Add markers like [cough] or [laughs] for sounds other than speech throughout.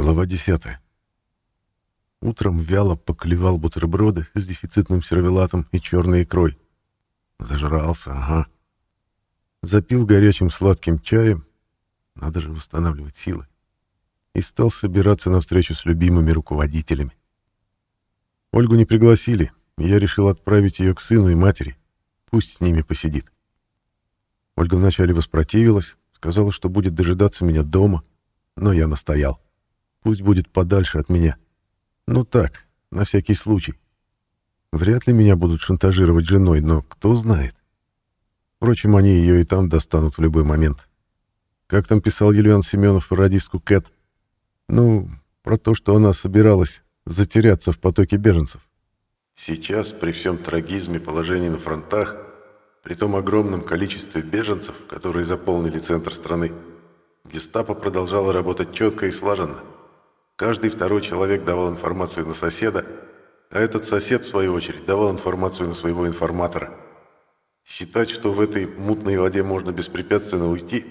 Глава 10. Утром вяло поклевал бутерброды с дефицитным сервелатом и черной икрой. Зажрался, ага. Запил горячим сладким чаем, надо же восстанавливать силы, и стал собираться на встречу с любимыми руководителями. Ольгу не пригласили, я решил отправить ее к сыну и матери, пусть с ними посидит. Ольга вначале воспротивилась, сказала, что будет дожидаться меня дома, но я настоял. Пусть будет подальше от меня. Ну так, на всякий случай. Вряд ли меня будут шантажировать женой, но кто знает. Впрочем, они ее и там достанут в любой момент. Как там писал Юлиан Семенов в радистку Кэт? Ну, про то, что она собиралась затеряться в потоке беженцев. Сейчас, при всем трагизме положения на фронтах, при том огромном количестве беженцев, которые заполнили центр страны, гестапо продолжало работать четко и слаженно. Каждый второй человек давал информацию на соседа, а этот сосед, в свою очередь, давал информацию на своего информатора. Считать, что в этой мутной воде можно беспрепятственно уйти,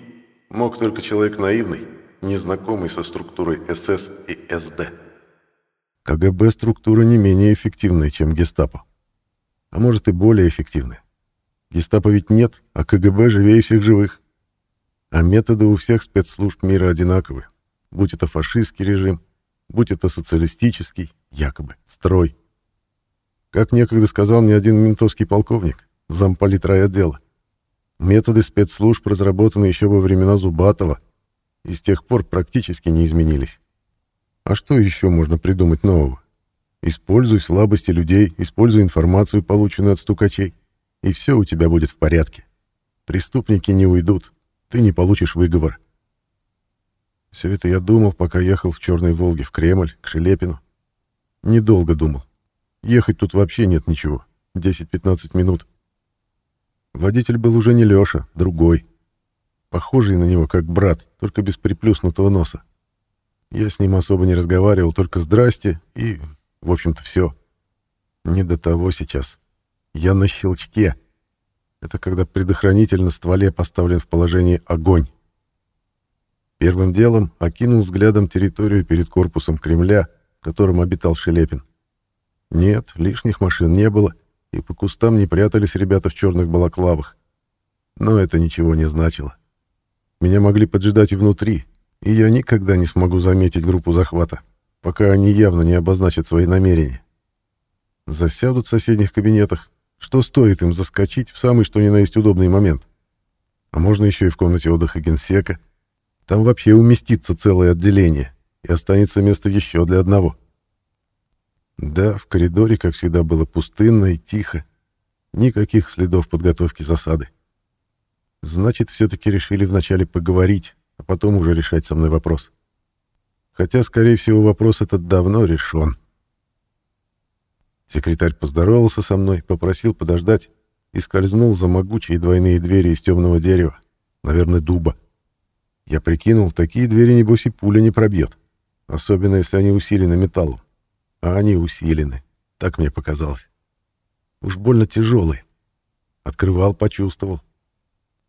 мог только человек наивный, незнакомый со структурой СС и СД. КГБ структура не менее эффективная, чем гестапо. А может и более эффективная. Гестапо ведь нет, а КГБ живее всех живых. А методы у всех спецслужб мира одинаковы. Будь это фашистский режим, будь это социалистический, якобы, строй. Как некогда сказал мне один ментовский полковник, замполит райотдела, методы спецслужб разработаны еще во времена Зубатова и с тех пор практически не изменились. А что еще можно придумать нового? Используй слабости людей, используй информацию, полученную от стукачей, и все у тебя будет в порядке. Преступники не уйдут, ты не получишь выговор. Все это я думал, пока ехал в Черной Волге в Кремль, к Шелепину. Недолго думал. Ехать тут вообще нет ничего. 10-15 минут. Водитель был уже не Леша, другой. Похожий на него, как брат, только без приплюснутого носа. Я с ним особо не разговаривал, только «здрасте» и, в общем-то, все. Не до того сейчас. Я на щелчке. Это когда предохранитель на стволе поставлен в положении «огонь». Первым делом окинул взглядом территорию перед корпусом Кремля, в котором обитал Шелепин. Нет, лишних машин не было, и по кустам не прятались ребята в черных балаклавах. Но это ничего не значило. Меня могли поджидать и внутри, и я никогда не смогу заметить группу захвата, пока они явно не обозначат свои намерения. Засядут в соседних кабинетах, что стоит им заскочить в самый что ни на есть удобный момент. А можно еще и в комнате отдыха генсека — там вообще уместится целое отделение, и останется место еще для одного. Да, в коридоре, как всегда, было пустынно и тихо. Никаких следов подготовки засады. Значит, все-таки решили вначале поговорить, а потом уже решать со мной вопрос. Хотя, скорее всего, вопрос этот давно решен. Секретарь поздоровался со мной, попросил подождать и скользнул за могучие двойные двери из темного дерева, наверное, дуба. Я прикинул, такие двери, небось, и пуля не пробьет. Особенно, если они усилены металлом. А они усилены. Так мне показалось. Уж больно тяжелые. Открывал, почувствовал.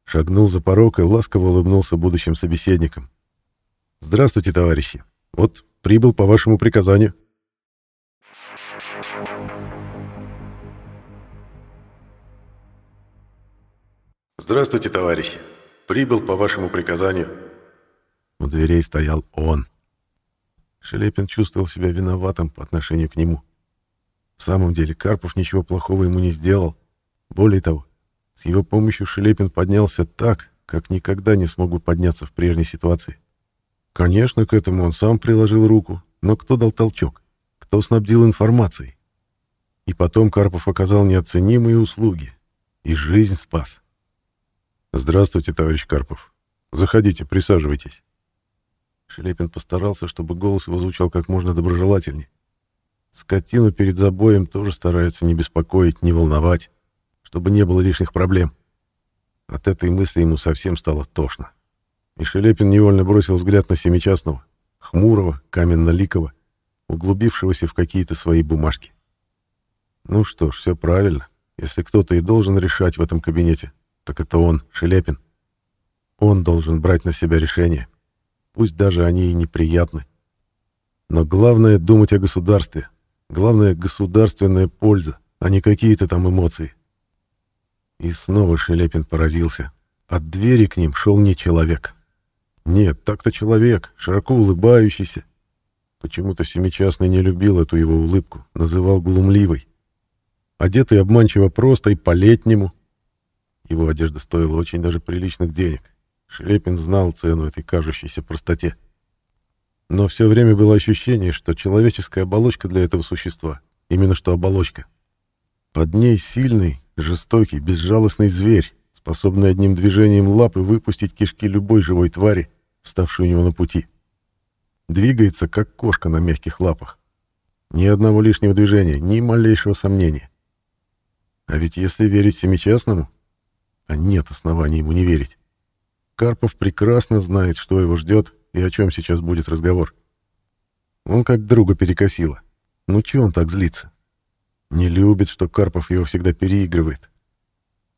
Шагнул за порог и ласково улыбнулся будущим собеседникам. «Здравствуйте, товарищи. Вот прибыл по вашему приказанию». «Здравствуйте, товарищи. Прибыл по вашему приказанию». У дверей стоял он. Шелепин чувствовал себя виноватым по отношению к нему. В самом деле Карпов ничего плохого ему не сделал. Более того, с его помощью Шелепин поднялся так, как никогда не смог бы подняться в прежней ситуации. Конечно, к этому он сам приложил руку, но кто дал толчок? Кто снабдил информацией? И потом Карпов оказал неоценимые услуги. И жизнь спас. «Здравствуйте, товарищ Карпов. Заходите, присаживайтесь». Шелепин постарался, чтобы голос его звучал как можно доброжелательнее. Скотину перед забоем тоже стараются не беспокоить, не волновать, чтобы не было лишних проблем. От этой мысли ему совсем стало тошно. И Шелепин невольно бросил взгляд на Семичастного, хмурого, каменно-ликого, углубившегося в какие-то свои бумажки. Ну что ж, все правильно. Если кто-то и должен решать в этом кабинете, так это он, Шелепин. Он должен брать на себя решение пусть даже они и неприятны. Но главное — думать о государстве. Главное — государственная польза, а не какие-то там эмоции. И снова Шелепин поразился. От двери к ним шел не человек. Нет, так-то человек, широко улыбающийся. Почему-то Семичастный не любил эту его улыбку, называл глумливой. Одетый обманчиво просто и по-летнему. Его одежда стоила очень даже приличных денег. Шелепин знал цену этой кажущейся простоте. Но все время было ощущение, что человеческая оболочка для этого существа — именно что оболочка. Под ней сильный, жестокий, безжалостный зверь, способный одним движением лапы выпустить кишки любой живой твари, вставшей у него на пути. Двигается, как кошка на мягких лапах. Ни одного лишнего движения, ни малейшего сомнения. А ведь если верить Семичастному, а нет оснований ему не верить, Карпов прекрасно знает, что его ждет и о чем сейчас будет разговор. Он как друга перекосило. Ну че он так злится? Не любит, что Карпов его всегда переигрывает.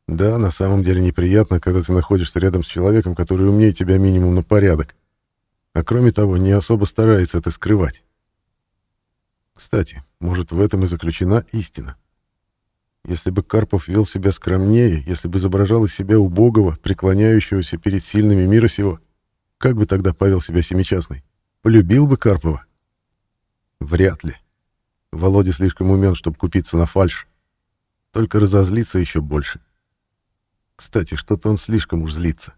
Да, на самом деле неприятно, когда ты находишься рядом с человеком, который умнее тебя минимум на порядок. А кроме того, не особо старается это скрывать. Кстати, может, в этом и заключена истина. Если бы Карпов вел себя скромнее, если бы изображал из себя убогого, преклоняющегося перед сильными мира сего, как бы тогда повел себя Семичастный? Полюбил бы Карпова? Вряд ли. Володя слишком умен, чтобы купиться на фальш. Только разозлиться еще больше. Кстати, что-то он слишком уж злится.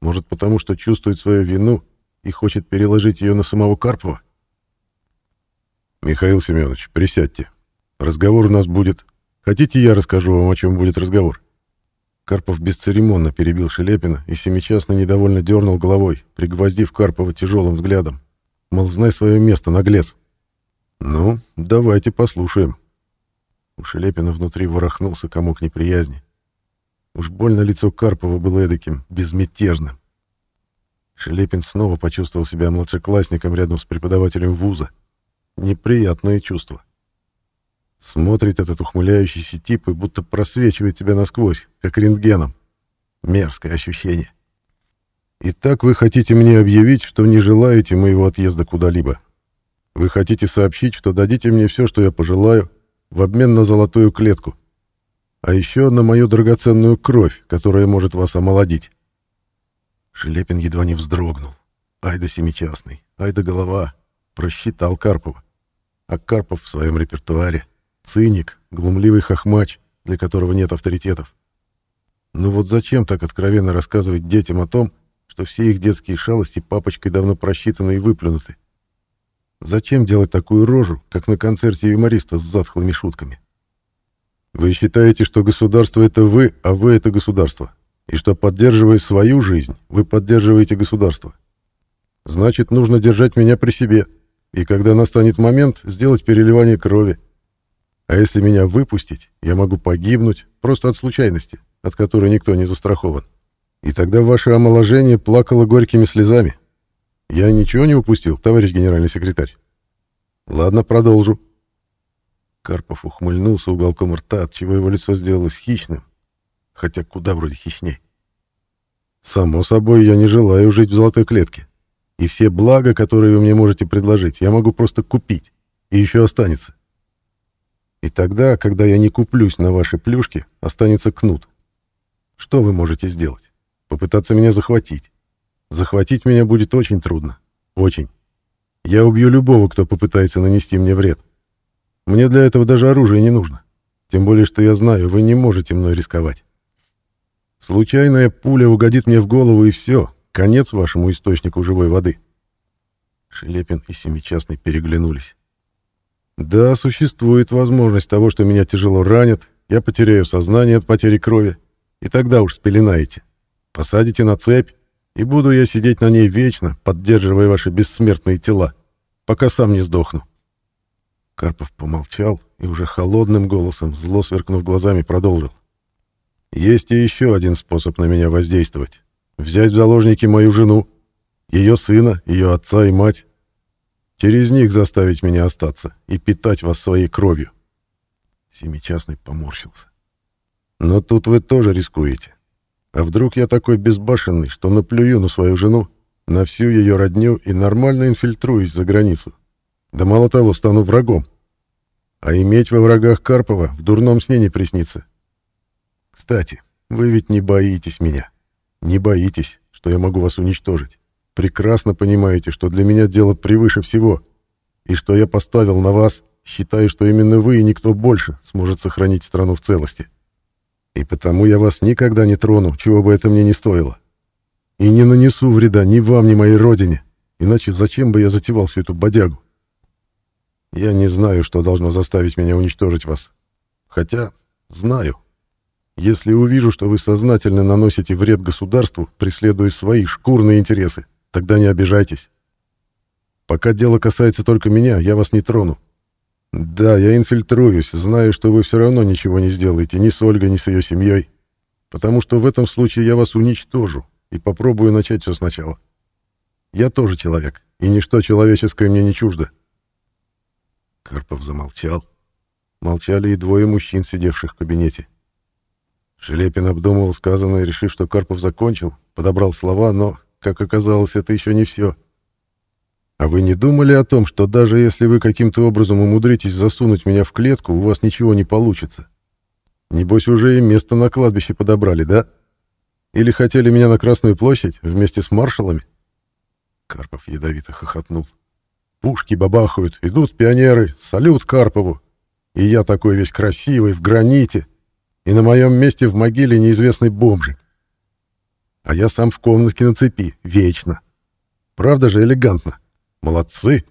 Может, потому что чувствует свою вину и хочет переложить ее на самого Карпова? Михаил Семенович, присядьте. Разговор у нас будет... Хотите, я расскажу вам, о чем будет разговор? Карпов бесцеремонно перебил Шелепина и семичастно недовольно дернул головой, пригвоздив Карпова тяжелым взглядом. Мол, знай свое место, наглец. Ну, давайте послушаем. У Шелепина внутри ворохнулся комок неприязни. Уж больно лицо Карпова было эдаким, безмятежным. Шелепин снова почувствовал себя младшеклассником рядом с преподавателем вуза. Неприятное чувство. Смотрит этот ухмыляющийся тип и будто просвечивает тебя насквозь, как рентгеном. Мерзкое ощущение. Итак, вы хотите мне объявить, что не желаете моего отъезда куда-либо. Вы хотите сообщить, что дадите мне все, что я пожелаю, в обмен на золотую клетку. А еще на мою драгоценную кровь, которая может вас омолодить. Шелепин едва не вздрогнул. Ай да семичастный, ай да голова. Просчитал Карпова. А Карпов в своем репертуаре — Циник, глумливый хохмач, для которого нет авторитетов. Ну вот зачем так откровенно рассказывать детям о том, что все их детские шалости папочкой давно просчитаны и выплюнуты? Зачем делать такую рожу, как на концерте юмориста с затхлыми шутками? Вы считаете, что государство — это вы, а вы — это государство, и что, поддерживая свою жизнь, вы поддерживаете государство. Значит, нужно держать меня при себе, и когда настанет момент, сделать переливание крови, а если меня выпустить, я могу погибнуть просто от случайности, от которой никто не застрахован. И тогда ваше омоложение плакало горькими слезами. Я ничего не упустил, товарищ генеральный секретарь. Ладно, продолжу. Карпов ухмыльнулся уголком рта, отчего его лицо сделалось хищным, хотя куда вроде хищней. Само собой, я не желаю жить в золотой клетке. И все блага, которые вы мне можете предложить, я могу просто купить, и еще останется. И тогда, когда я не куплюсь на ваши плюшки, останется кнут. Что вы можете сделать? Попытаться меня захватить. Захватить меня будет очень трудно. Очень. Я убью любого, кто попытается нанести мне вред. Мне для этого даже оружие не нужно. Тем более, что я знаю, вы не можете мной рисковать. Случайная пуля угодит мне в голову, и все. Конец вашему источнику живой воды. Шелепин и Семичастный переглянулись. Да, существует возможность того, что меня тяжело ранят, я потеряю сознание от потери крови, и тогда уж спеленаете. Посадите на цепь, и буду я сидеть на ней вечно, поддерживая ваши бессмертные тела, пока сам не сдохну. Карпов помолчал и уже холодным голосом, зло сверкнув глазами, продолжил. Есть и еще один способ на меня воздействовать. Взять в заложники мою жену, ее сына, ее отца и мать, Через них заставить меня остаться и питать вас своей кровью. Семичастный поморщился. Но тут вы тоже рискуете. А вдруг я такой безбашенный, что наплюю на свою жену, на всю ее родню и нормально инфильтруюсь за границу? Да мало того, стану врагом. А иметь во врагах Карпова в дурном сне не приснится. Кстати, вы ведь не боитесь меня. Не боитесь, что я могу вас уничтожить. Прекрасно понимаете, что для меня дело превыше всего, и что я поставил на вас, считаю, что именно вы и никто больше сможет сохранить страну в целости. И потому я вас никогда не трону, чего бы это мне не стоило. И не нанесу вреда ни вам, ни моей родине, иначе зачем бы я затевал всю эту бодягу? Я не знаю, что должно заставить меня уничтожить вас. Хотя знаю. Если увижу, что вы сознательно наносите вред государству, преследуя свои шкурные интересы, тогда не обижайтесь. Пока дело касается только меня, я вас не трону. Да, я инфильтруюсь, знаю, что вы все равно ничего не сделаете ни с Ольгой, ни с ее семьей, потому что в этом случае я вас уничтожу и попробую начать все сначала. Я тоже человек, и ничто человеческое мне не чуждо. Карпов замолчал. Молчали и двое мужчин, сидевших в кабинете. Шелепин обдумывал сказанное, решив, что Карпов закончил, подобрал слова, но, как оказалось, это еще не все. «А вы не думали о том, что даже если вы каким-то образом умудритесь засунуть меня в клетку, у вас ничего не получится? Небось, уже и место на кладбище подобрали, да? Или хотели меня на Красную площадь вместе с маршалами?» Карпов ядовито хохотнул. Пушки бабахают, идут пионеры, салют Карпову. И я такой весь красивый, в граните. И на моем месте в могиле неизвестный бомжик. А я сам в комнатке на цепи, вечно. Правда же элегантно? Молодцы.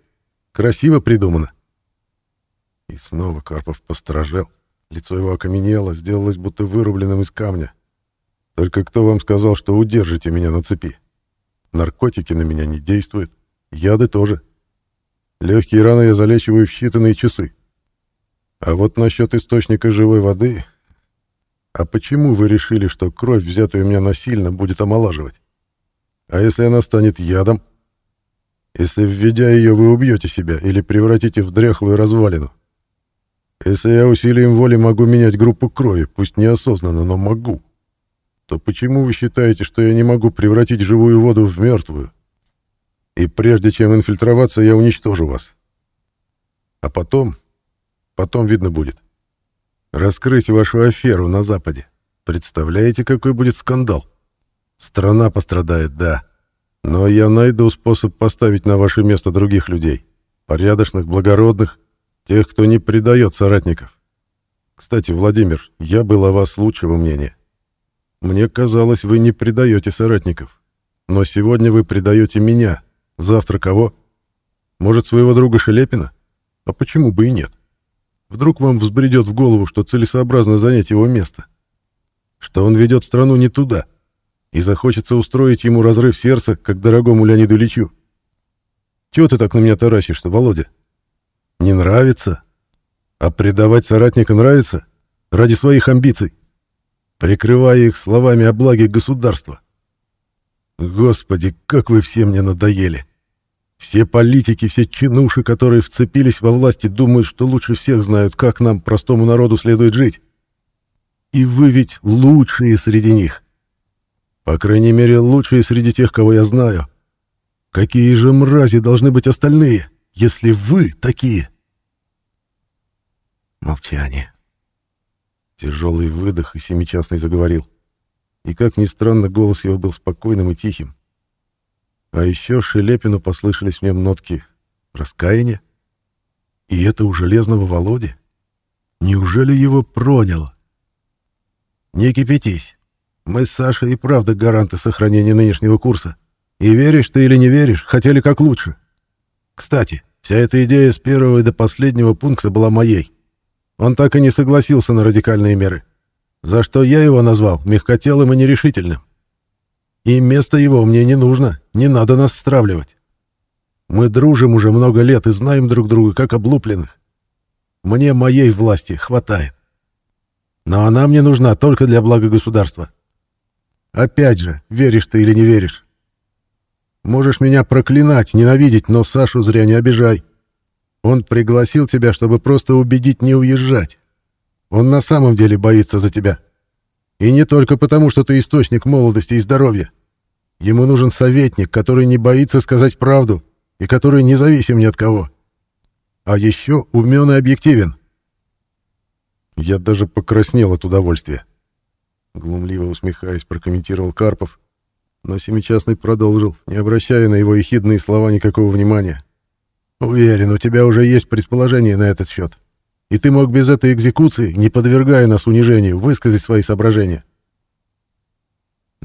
Красиво придумано. И снова Карпов посторожел. Лицо его окаменело, сделалось будто вырубленным из камня. Только кто вам сказал, что удержите меня на цепи? Наркотики на меня не действуют. Яды тоже. Легкие раны я залечиваю в считанные часы. А вот насчет источника живой воды... А почему вы решили, что кровь, взятая у меня насильно, будет омолаживать? А если она станет ядом? Если, введя ее, вы убьете себя или превратите в дряхлую развалину? Если я усилием воли могу менять группу крови, пусть неосознанно, но могу, то почему вы считаете, что я не могу превратить живую воду в мертвую? И прежде чем инфильтроваться, я уничтожу вас. А потом... Потом видно будет. Раскрыть вашу аферу на Западе. Представляете, какой будет скандал? Страна пострадает, да. Но я найду способ поставить на ваше место других людей. Порядочных, благородных, тех, кто не предает соратников. Кстати, Владимир, я был о вас лучшего мнения. Мне казалось, вы не предаете соратников. Но сегодня вы предаете меня, Завтра кого? Может, своего друга Шелепина? А почему бы и нет? Вдруг вам взбредет в голову, что целесообразно занять его место? Что он ведет страну не туда, и захочется устроить ему разрыв сердца, как дорогому Леониду Ильичу? Чего ты так на меня таращишься, Володя? Не нравится? А предавать соратника нравится? Ради своих амбиций? Прикрывая их словами о благе государства? Господи, как вы все мне надоели. Все политики, все чинуши, которые вцепились во власти, думают, что лучше всех знают, как нам, простому народу, следует жить. И вы ведь лучшие среди них. По крайней мере, лучшие среди тех, кого я знаю. Какие же мрази должны быть остальные, если вы такие? Молчание. Тяжелый выдох, и семичастный заговорил. И, как ни странно, голос его был спокойным и тихим. А еще Шелепину послышались в нем нотки раскаяния. И это у Железного Володи? Неужели его проняло? Не кипятись. Мы с Сашей и правда гаранты сохранения нынешнего курса. И веришь ты или не веришь, хотели как лучше. Кстати, вся эта идея с первого до последнего пункта была моей. Он так и не согласился на радикальные меры за что я его назвал мягкотелым и нерешительным. И место его мне не нужно, не надо нас стравливать. Мы дружим уже много лет и знаем друг друга как облупленных. Мне моей власти хватает. Но она мне нужна только для блага государства. Опять же, веришь ты или не веришь. Можешь меня проклинать, ненавидеть, но Сашу зря не обижай. Он пригласил тебя, чтобы просто убедить не уезжать. Он на самом деле боится за тебя. И не только потому, что ты источник молодости и здоровья. Ему нужен советник, который не боится сказать правду и который не зависим ни от кого. А еще умен и объективен. Я даже покраснел от удовольствия. Глумливо усмехаясь, прокомментировал Карпов, но Семичастный продолжил, не обращая на его ехидные слова никакого внимания. «Уверен, у тебя уже есть предположение на этот счет. И ты мог без этой экзекуции, не подвергая нас унижению, высказать свои соображения.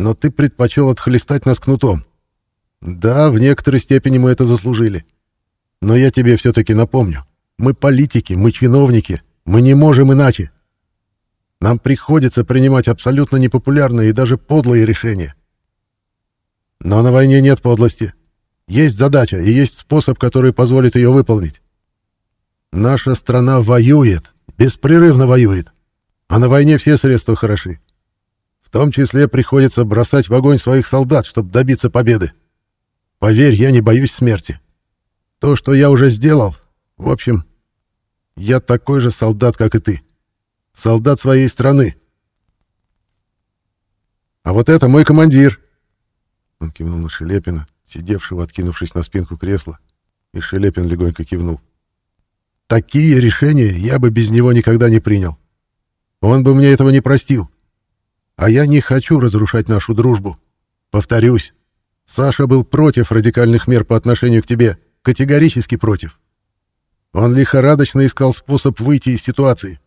Но ты предпочел отхлестать нас кнутом. Да, в некоторой степени мы это заслужили. Но я тебе все-таки напомню. Мы политики, мы чиновники, мы не можем иначе. Нам приходится принимать абсолютно непопулярные и даже подлые решения. Но на войне нет подлости. Есть задача и есть способ, который позволит ее выполнить. Наша страна воюет, беспрерывно воюет. А на войне все средства хороши. Том числе приходится бросать в огонь своих солдат, чтобы добиться победы. Поверь, я не боюсь смерти. То, что я уже сделал, в общем, я такой же солдат, как и ты. Солдат своей страны. А вот это мой командир. Он кивнул на Шелепина, сидевшего, откинувшись на спинку кресла, и Шелепин легонько кивнул. Такие решения я бы без него никогда не принял. Он бы мне этого не простил. А я не хочу разрушать нашу дружбу. Повторюсь, Саша был против радикальных мер по отношению к тебе, категорически против. Он лихорадочно искал способ выйти из ситуации.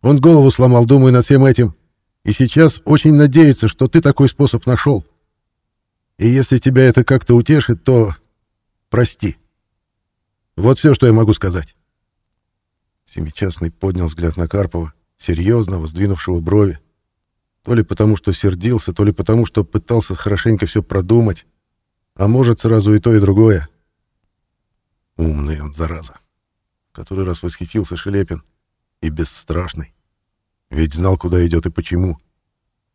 Он голову сломал, думаю, над всем этим, и сейчас очень надеется, что ты такой способ нашел. И если тебя это как-то утешит, то прости. Вот все, что я могу сказать. Семичастный поднял взгляд на Карпова, серьезного, сдвинувшего брови. То ли потому, что сердился, то ли потому, что пытался хорошенько все продумать. А может, сразу и то, и другое. Умный он, зараза. Который раз восхитился Шелепин. И бесстрашный. Ведь знал, куда идет и почему.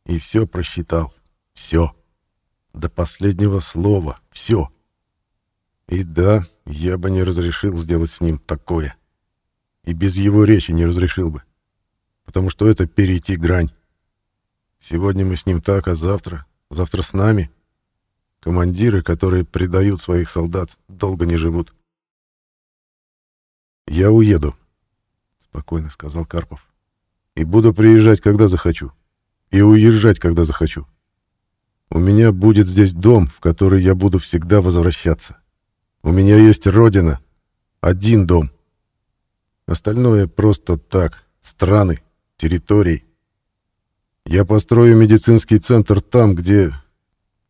И все просчитал. Все. До последнего слова. Все. И да, я бы не разрешил сделать с ним такое. И без его речи не разрешил бы. Потому что это перейти грань. Сегодня мы с ним так, а завтра... Завтра с нами. Командиры, которые предают своих солдат, долго не живут. «Я уеду», — спокойно сказал Карпов. «И буду приезжать, когда захочу. И уезжать, когда захочу. У меня будет здесь дом, в который я буду всегда возвращаться. У меня есть родина. Один дом. Остальное просто так. Страны, территории. Я построю медицинский центр там, где...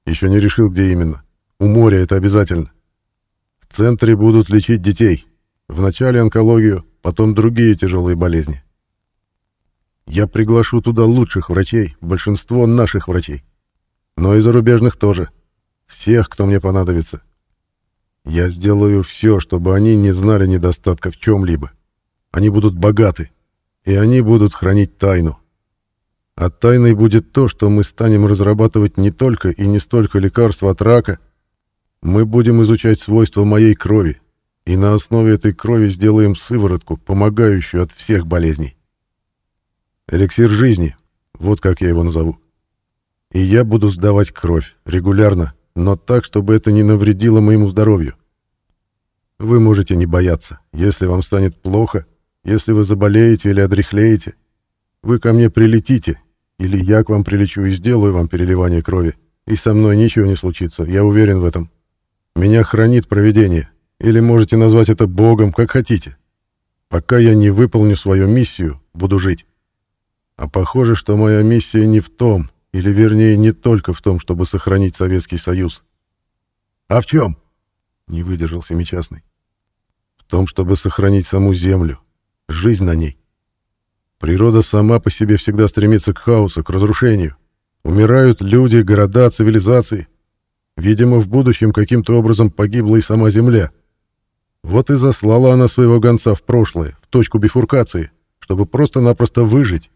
Еще не решил, где именно. У моря это обязательно. В центре будут лечить детей. Вначале онкологию, потом другие тяжелые болезни. Я приглашу туда лучших врачей, большинство наших врачей но и зарубежных тоже. Всех, кто мне понадобится. Я сделаю все, чтобы они не знали недостатка в чем-либо. Они будут богаты, и они будут хранить тайну. А тайной будет то, что мы станем разрабатывать не только и не столько лекарства от рака, мы будем изучать свойства моей крови, и на основе этой крови сделаем сыворотку, помогающую от всех болезней. Эликсир жизни, вот как я его назову. И я буду сдавать кровь регулярно, но так, чтобы это не навредило моему здоровью. Вы можете не бояться. Если вам станет плохо, если вы заболеете или одряхлеете, вы ко мне прилетите, или я к вам прилечу и сделаю вам переливание крови, и со мной ничего не случится, я уверен в этом. Меня хранит провидение, или можете назвать это Богом, как хотите. Пока я не выполню свою миссию, буду жить. А похоже, что моя миссия не в том, или, вернее, не только в том, чтобы сохранить Советский Союз. А в чем? Не выдержал Семичастный. В том, чтобы сохранить саму Землю, жизнь на ней. Природа сама по себе всегда стремится к хаосу, к разрушению. Умирают люди, города, цивилизации. Видимо, в будущем каким-то образом погибла и сама Земля. Вот и заслала она своего гонца в прошлое, в точку бифуркации, чтобы просто-напросто выжить.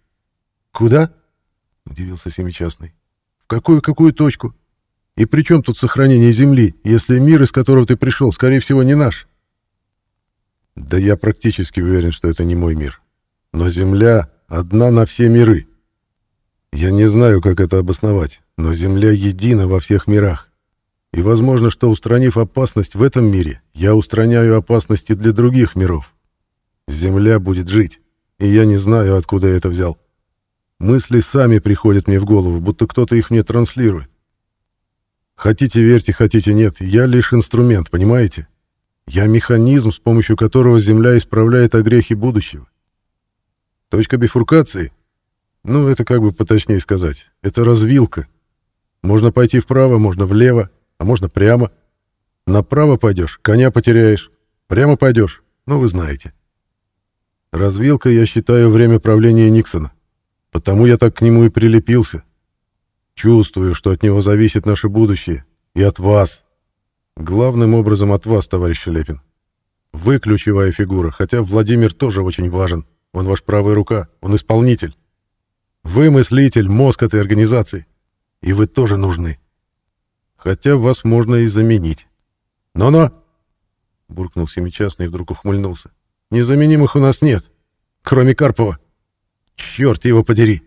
Куда? — удивился Семичастный. «В какую-какую точку? И при чем тут сохранение Земли, если мир, из которого ты пришел, скорее всего, не наш?» «Да я практически уверен, что это не мой мир. Но Земля одна на все миры. Я не знаю, как это обосновать, но Земля едина во всех мирах. И возможно, что устранив опасность в этом мире, я устраняю опасности для других миров. Земля будет жить, и я не знаю, откуда я это взял. Мысли сами приходят мне в голову, будто кто-то их мне транслирует. Хотите верьте, хотите нет, я лишь инструмент, понимаете? Я механизм, с помощью которого Земля исправляет огрехи будущего. Точка бифуркации? Ну, это как бы поточнее сказать. Это развилка. Можно пойти вправо, можно влево, а можно прямо. Направо пойдешь, коня потеряешь. Прямо пойдешь, ну, вы знаете. Развилка, я считаю, время правления Никсона. Потому я так к нему и прилепился. Чувствую, что от него зависит наше будущее. И от вас. Главным образом от вас, товарищ Шелепин. Вы ключевая фигура, хотя Владимир тоже очень важен. Он ваш правая рука, он исполнитель. Вы мыслитель, мозг этой организации. И вы тоже нужны. Хотя вас можно и заменить. Но-но! Буркнул семичастный и вдруг ухмыльнулся. Незаменимых у нас нет, кроме Карпова. Черт его подери!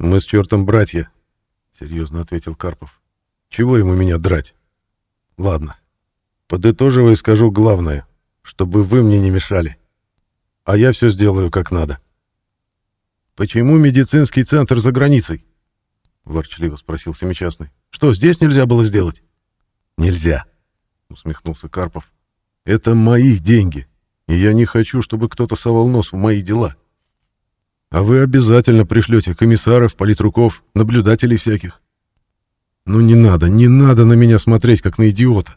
Мы с чертом братья, серьезно ответил Карпов. Чего ему меня драть? Ладно. Подытоживая, скажу главное, чтобы вы мне не мешали. А я все сделаю как надо. Почему медицинский центр за границей? ворчливо спросил семичастный. Что, здесь нельзя было сделать? Нельзя, усмехнулся Карпов. Это мои деньги, и я не хочу, чтобы кто-то совал нос в мои дела. А вы обязательно пришлете комиссаров, политруков, наблюдателей всяких. Ну не надо, не надо на меня смотреть, как на идиота.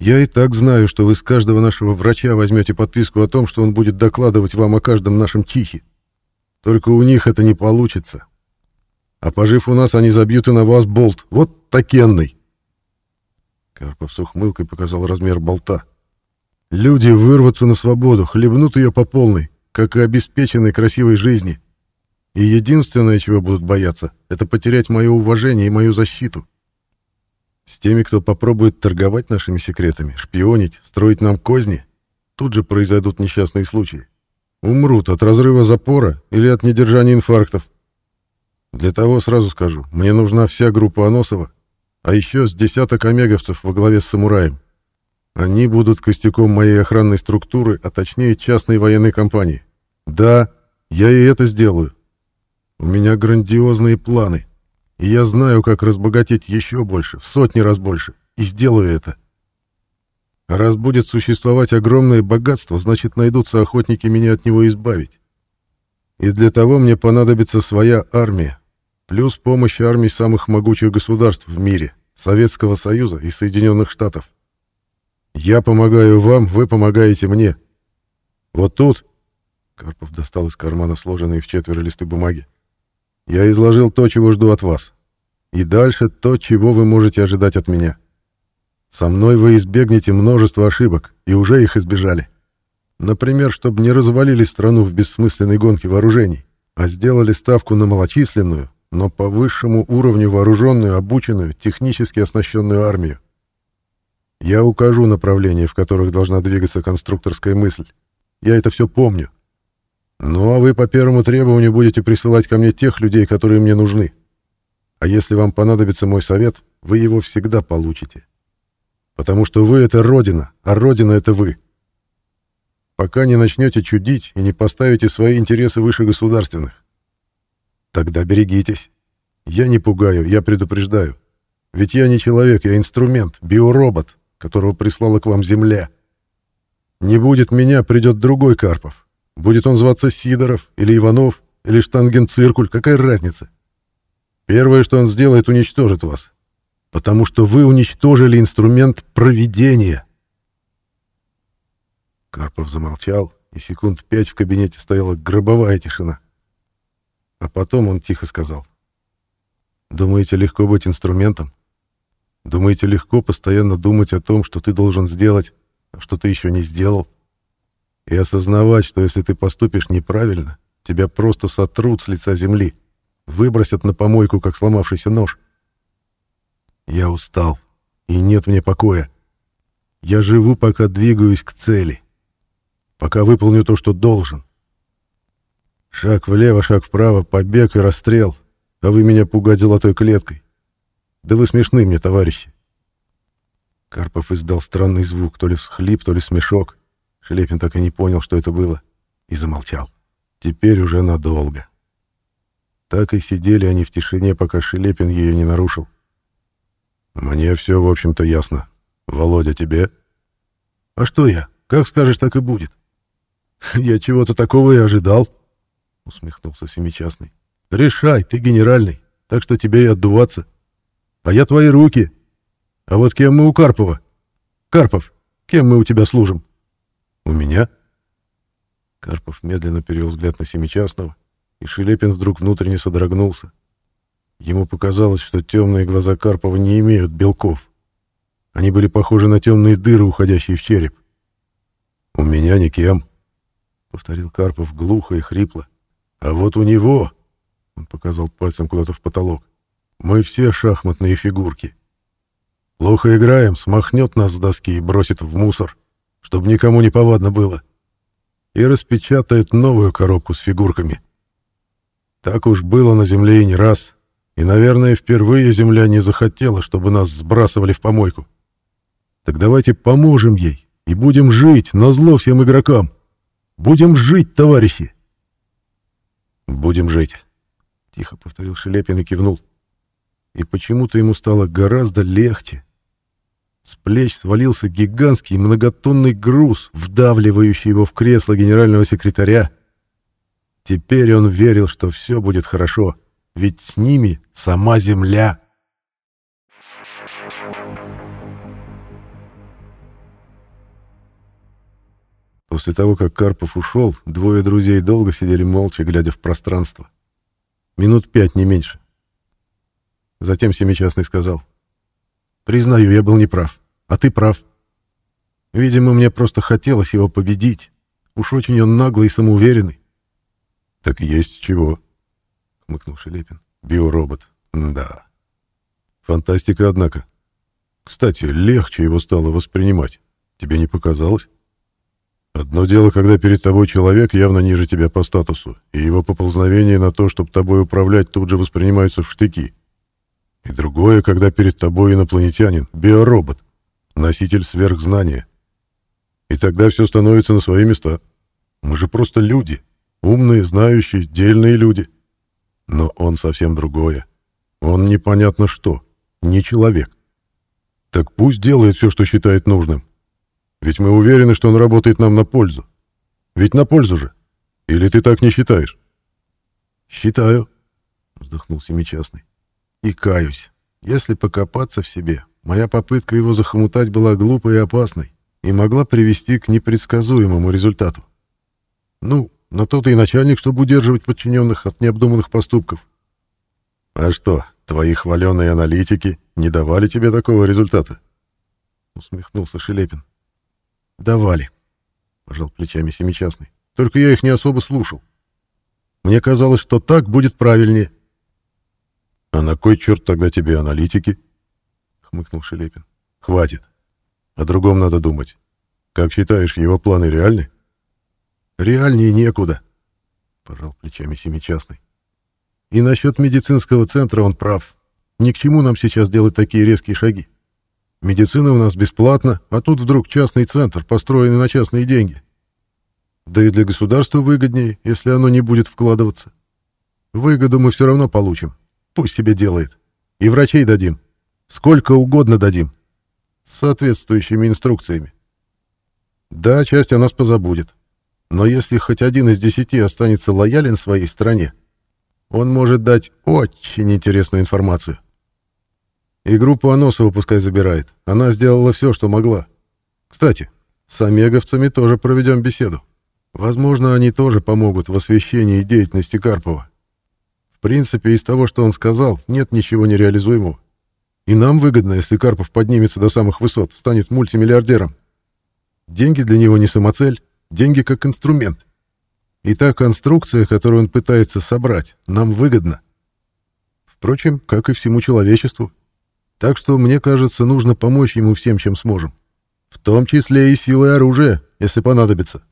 Я и так знаю, что вы с каждого нашего врача возьмете подписку о том, что он будет докладывать вам о каждом нашем чихе. Только у них это не получится. А пожив у нас, они забьют и на вас болт. Вот такенный. Карпов с ухмылкой показал размер болта. Люди вырвутся на свободу, хлебнут ее по полной, как и обеспеченной красивой жизни. И единственное, чего будут бояться, это потерять мое уважение и мою защиту. С теми, кто попробует торговать нашими секретами, шпионить, строить нам козни, тут же произойдут несчастные случаи. Умрут от разрыва запора или от недержания инфарктов. Для того сразу скажу, мне нужна вся группа Аносова, а еще с десяток омеговцев во главе с самураем. Они будут костяком моей охранной структуры, а точнее частной военной компании. Да, я и это сделаю. У меня грандиозные планы, и я знаю, как разбогатеть еще больше, в сотни раз больше, и сделаю это. А раз будет существовать огромное богатство, значит, найдутся охотники меня от него избавить. И для того мне понадобится своя армия, плюс помощь армий самых могучих государств в мире, Советского Союза и Соединенных Штатов. Я помогаю вам, вы помогаете мне. Вот тут, Карпов достал из кармана сложенные в четверо листы бумаги, я изложил то, чего жду от вас. И дальше то, чего вы можете ожидать от меня. Со мной вы избегнете множество ошибок, и уже их избежали. Например, чтобы не развалили страну в бессмысленной гонке вооружений, а сделали ставку на малочисленную, но по высшему уровню вооруженную, обученную, технически оснащенную армию. Я укажу направления, в которых должна двигаться конструкторская мысль. Я это все помню. Ну а вы по первому требованию будете присылать ко мне тех людей, которые мне нужны. А если вам понадобится мой совет, вы его всегда получите. Потому что вы — это Родина, а Родина — это вы. Пока не начнете чудить и не поставите свои интересы выше государственных. Тогда берегитесь. Я не пугаю, я предупреждаю. Ведь я не человек, я инструмент, биоробот которого прислала к вам земля. Не будет меня, придет другой Карпов. Будет он зваться Сидоров или Иванов или Штангенциркуль, какая разница? Первое, что он сделает, уничтожит вас. Потому что вы уничтожили инструмент проведения. Карпов замолчал, и секунд пять в кабинете стояла гробовая тишина. А потом он тихо сказал. «Думаете, легко быть инструментом? Думаете, легко постоянно думать о том, что ты должен сделать, а что ты еще не сделал? И осознавать, что если ты поступишь неправильно, тебя просто сотрут с лица земли, выбросят на помойку, как сломавшийся нож. Я устал, и нет мне покоя. Я живу, пока двигаюсь к цели, пока выполню то, что должен. Шаг влево, шаг вправо, побег и расстрел, а вы меня пугать золотой клеткой. Да вы смешны мне, товарищи. Карпов издал странный звук, то ли всхлип, то ли смешок. Шелепин так и не понял, что это было, и замолчал. Теперь уже надолго. Так и сидели они в тишине, пока Шелепин ее не нарушил. «Мне все, в общем-то, ясно. Володя, тебе?» «А что я? Как скажешь, так и будет». [laughs] «Я чего-то такого и ожидал», — усмехнулся Семичастный. «Решай, ты генеральный, так что тебе и отдуваться. А я твои руки. А вот кем мы у Карпова? Карпов, кем мы у тебя служим?» «У меня?» Карпов медленно перевел взгляд на Семичастного, и Шелепин вдруг внутренне содрогнулся. Ему показалось, что темные глаза Карпова не имеют белков. Они были похожи на темные дыры, уходящие в череп. «У меня никем», — повторил Карпов глухо и хрипло. «А вот у него...» — он показал пальцем куда-то в потолок. «Мы все шахматные фигурки. Плохо играем, смахнет нас с доски и бросит в мусор, чтобы никому не повадно было. И распечатает новую коробку с фигурками. Так уж было на Земле и не раз. И, наверное, впервые Земля не захотела, чтобы нас сбрасывали в помойку. Так давайте поможем ей и будем жить, на зло всем игрокам. Будем жить, товарищи!» «Будем жить», — тихо повторил Шелепин и кивнул. И почему-то ему стало гораздо легче. С плеч свалился гигантский многотонный груз, вдавливающий его в кресло генерального секретаря. Теперь он верил, что все будет хорошо, ведь с ними сама земля. После того, как Карпов ушел, двое друзей долго сидели молча, глядя в пространство. Минут пять, не меньше. Затем Семичастный сказал. «Признаю, я был неправ. А ты прав. Видимо, мне просто хотелось его победить. Уж очень он наглый и самоуверенный». «Так есть чего», — хмыкнул Шелепин. «Биоробот. Да. Фантастика, однако. Кстати, легче его стало воспринимать. Тебе не показалось?» Одно дело, когда перед тобой человек явно ниже тебя по статусу, и его поползновения на то, чтобы тобой управлять, тут же воспринимаются в штыки. И другое, когда перед тобой инопланетянин, биоробот, носитель сверхзнания. И тогда все становится на свои места. Мы же просто люди, умные, знающие, дельные люди. Но он совсем другое. Он непонятно что, не человек. Так пусть делает все, что считает нужным. Ведь мы уверены, что он работает нам на пользу. Ведь на пользу же. Или ты так не считаешь? Считаю, вздохнул Семичастный. И каюсь. Если покопаться в себе, моя попытка его захомутать была глупой и опасной и могла привести к непредсказуемому результату. Ну, на то ты и начальник, чтобы удерживать подчиненных от необдуманных поступков. А что, твои хваленые аналитики не давали тебе такого результата? Усмехнулся Шелепин. «Давали», — пожал плечами Семичастный. «Только я их не особо слушал. Мне казалось, что так будет правильнее». «А на кой черт тогда тебе аналитики?» — хмыкнул Шелепин. «Хватит. О другом надо думать. Как считаешь, его планы реальны?» «Реальнее некуда», — пожал плечами Семичастный. «И насчет медицинского центра он прав. Ни к чему нам сейчас делать такие резкие шаги. Медицина у нас бесплатна, а тут вдруг частный центр, построенный на частные деньги. Да и для государства выгоднее, если оно не будет вкладываться. Выгоду мы все равно получим. Пусть себе делает. И врачей дадим. Сколько угодно дадим. С соответствующими инструкциями. Да, часть о нас позабудет. Но если хоть один из десяти останется лоялен своей стране, он может дать очень интересную информацию. И группу Аносова пускай забирает. Она сделала все, что могла. Кстати, с омеговцами тоже проведем беседу. Возможно, они тоже помогут в освещении деятельности Карпова. В принципе, из того, что он сказал, нет ничего нереализуемого. И нам выгодно, если Карпов поднимется до самых высот, станет мультимиллиардером. Деньги для него не самоцель, деньги как инструмент. И та конструкция, которую он пытается собрать, нам выгодна. Впрочем, как и всему человечеству. Так что, мне кажется, нужно помочь ему всем, чем сможем. В том числе и силой оружия, если понадобится.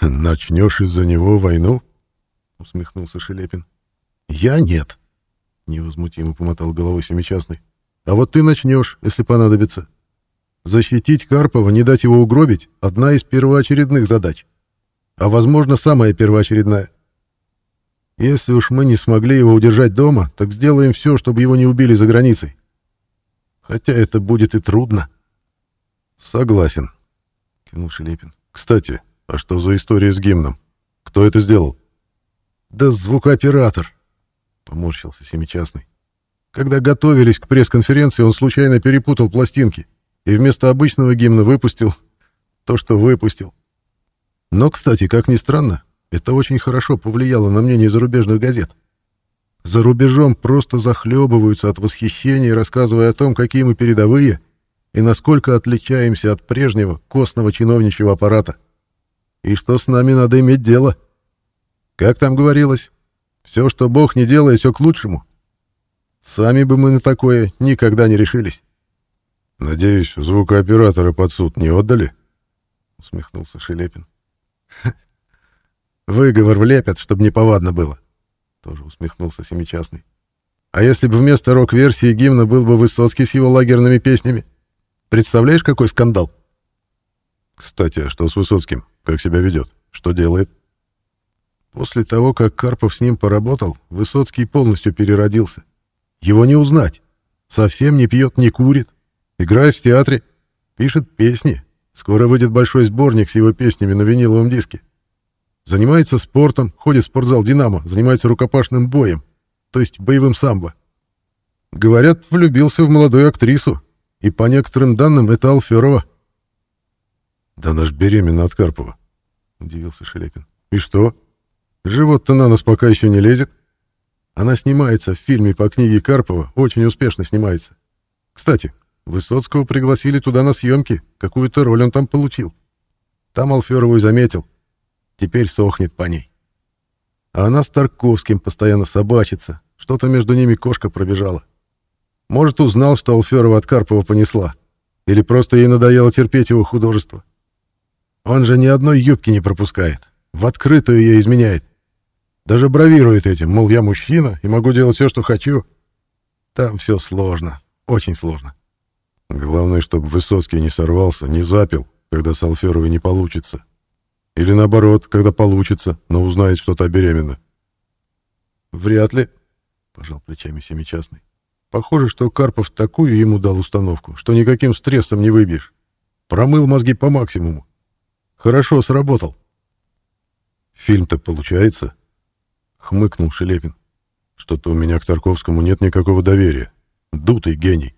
«Начнешь из-за него войну?» — усмехнулся Шелепин. «Я нет», — невозмутимо помотал головой Семичастный. «А вот ты начнешь, если понадобится. Защитить Карпова, не дать его угробить — одна из первоочередных задач. А, возможно, самая первоочередная. Если уж мы не смогли его удержать дома, так сделаем все, чтобы его не убили за границей. Хотя это будет и трудно. Согласен, кивнул Шелепин. Кстати, а что за история с гимном? Кто это сделал? Да звукооператор, поморщился семичастный. Когда готовились к пресс-конференции, он случайно перепутал пластинки и вместо обычного гимна выпустил то, что выпустил. Но, кстати, как ни странно, это очень хорошо повлияло на мнение зарубежных газет. За рубежом просто захлебываются от восхищения, рассказывая о том, какие мы передовые и насколько отличаемся от прежнего костного чиновничьего аппарата. И что с нами надо иметь дело. Как там говорилось, все, что Бог не делает, все к лучшему. Сами бы мы на такое никогда не решились. «Надеюсь, звукооператора под суд не отдали?» — усмехнулся Шелепин. Выговор влепят, чтобы неповадно было. Тоже усмехнулся Семичастный. А если бы вместо рок-версии гимна был бы Высоцкий с его лагерными песнями? Представляешь, какой скандал? Кстати, а что с Высоцким? Как себя ведет? Что делает? После того, как Карпов с ним поработал, Высоцкий полностью переродился. Его не узнать. Совсем не пьет, не курит. Играет в театре, пишет песни. Скоро выйдет большой сборник с его песнями на виниловом диске. Занимается спортом, ходит в спортзал «Динамо», занимается рукопашным боем, то есть боевым самбо. Говорят, влюбился в молодую актрису, и по некоторым данным это Алферова. «Да она ж беременна от Карпова», — удивился Шелепин. «И что? Живот-то на нас пока еще не лезет. Она снимается в фильме по книге Карпова, очень успешно снимается. Кстати, Высоцкого пригласили туда на съемки, какую-то роль он там получил. Там Алферову и заметил. Теперь сохнет по ней. А она с Тарковским постоянно собачится. Что-то между ними кошка пробежала. Может, узнал, что Алферова от Карпова понесла. Или просто ей надоело терпеть его художество. Он же ни одной юбки не пропускает. В открытую ей изменяет. Даже бравирует этим, мол, я мужчина и могу делать все, что хочу. Там все сложно. Очень сложно. Главное, чтобы Высоцкий не сорвался, не запил, когда с Алферовой не получится. Или наоборот, когда получится, но узнает, что та беременна. Вряд ли, пожал плечами семичастный. Похоже, что Карпов такую ему дал установку, что никаким стрессом не выбьешь. Промыл мозги по максимуму. Хорошо сработал. Фильм-то получается, хмыкнул Шелепин. Что-то у меня к Тарковскому нет никакого доверия. Дутый гений.